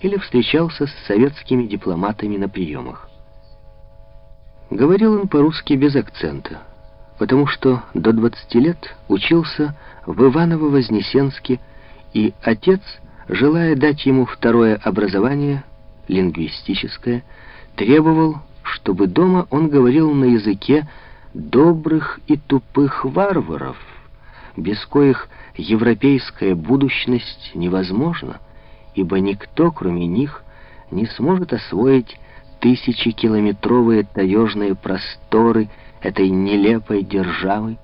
или встречался с советскими дипломатами на приемах. Говорил он по-русски без акцента, потому что до 20 лет учился в Иваново-Вознесенске, и отец, желая дать ему второе образование, лингвистическое, требовал, чтобы дома он говорил на языке добрых и тупых варваров, без коих европейская будущность невозможна, ибо никто, кроме них, не сможет освоить тысячекилометровые таежные просторы этой нелепой державы,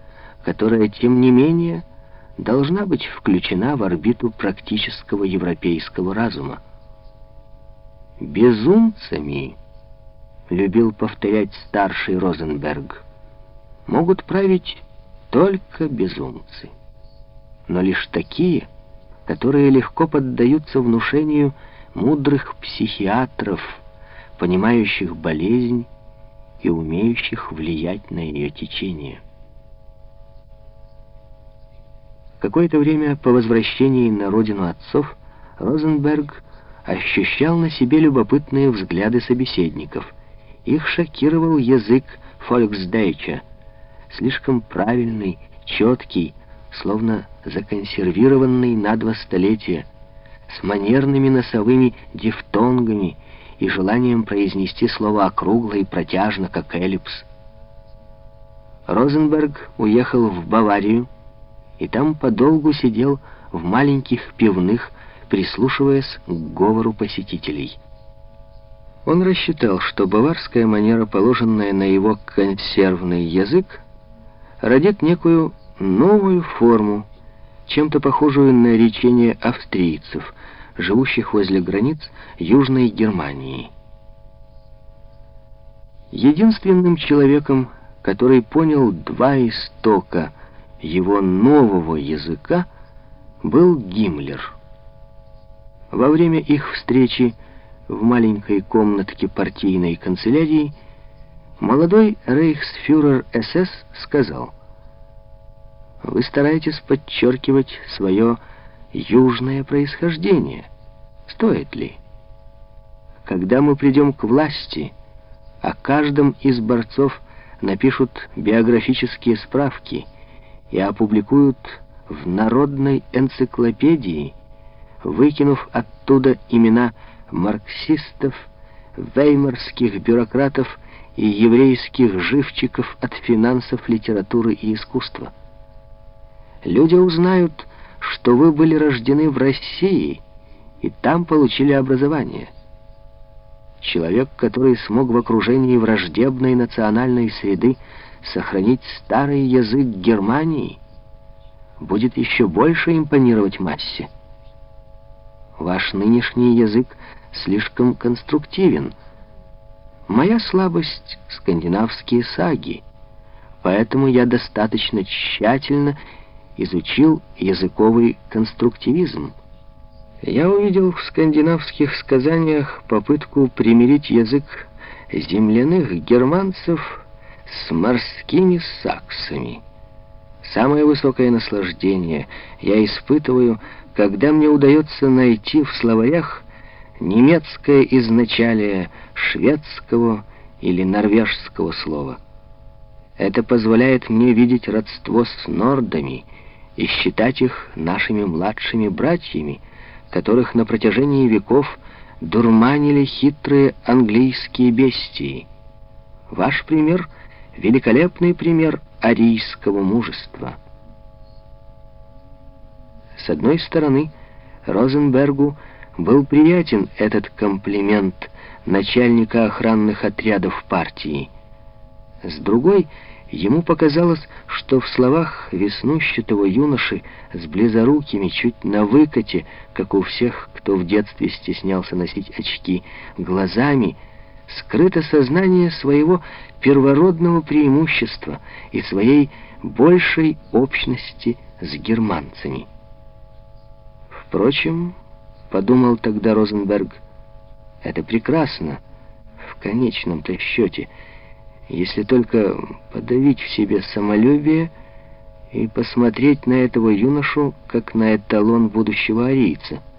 которая, тем не менее, должна быть включена в орбиту практического европейского разума. «Безумцами», — любил повторять старший Розенберг, — «могут править только безумцы, но лишь такие, которые легко поддаются внушению мудрых психиатров, понимающих болезнь и умеющих влиять на ее течение. Какое-то время по возвращении на родину отцов Розенберг ощущал на себе любопытные взгляды собеседников. Их шокировал язык фольксдейча, слишком правильный, четкий, словно законсервированный на два столетия, с манерными носовыми дифтонгами и желанием произнести слово округло и протяжно, как эллипс. Розенберг уехал в Баварию, и там подолгу сидел в маленьких пивных, прислушиваясь к говору посетителей. Он рассчитал, что баварская манера, положенная на его консервный язык, родит некую новую форму, чем-то похожую на речение австрийцев, живущих возле границ Южной Германии. Единственным человеком, который понял два истока его нового языка, был Гиммлер. Во время их встречи в маленькой комнатке партийной канцелярии молодой рейхсфюрер СС сказал — вы стараетесь подчеркивать свое южное происхождение. Стоит ли? Когда мы придем к власти, о каждом из борцов напишут биографические справки и опубликуют в народной энциклопедии, выкинув оттуда имена марксистов, веймарских бюрократов и еврейских живчиков от финансов, литературы и искусства. Люди узнают, что вы были рождены в России и там получили образование. Человек, который смог в окружении враждебной национальной среды сохранить старый язык Германии, будет еще больше импонировать массе. Ваш нынешний язык слишком конструктивен. Моя слабость — скандинавские саги, поэтому я достаточно тщательно изучил языковый конструктивизм. Я увидел в скандинавских сказаниях попытку примирить язык земляных германцев с морскими саксами. Самое высокое наслаждение я испытываю, когда мне удается найти в словарях немецкое изначалие шведского или норвежского слова. Это позволяет мне видеть родство с нордами и считать их нашими младшими братьями, которых на протяжении веков дурманили хитрые английские бестии. Ваш пример — великолепный пример арийского мужества. С одной стороны, Розенбергу был приятен этот комплимент начальника охранных отрядов партии. С другой — Ему показалось, что в словах веснущатого юноши с близорукими, чуть на выкате, как у всех, кто в детстве стеснялся носить очки, глазами, скрыто сознание своего первородного преимущества и своей большей общности с германцами. Впрочем, подумал тогда Розенберг, это прекрасно в конечном-то счете — если только подавить в себе самолюбие и посмотреть на этого юношу, как на эталон будущего арийца —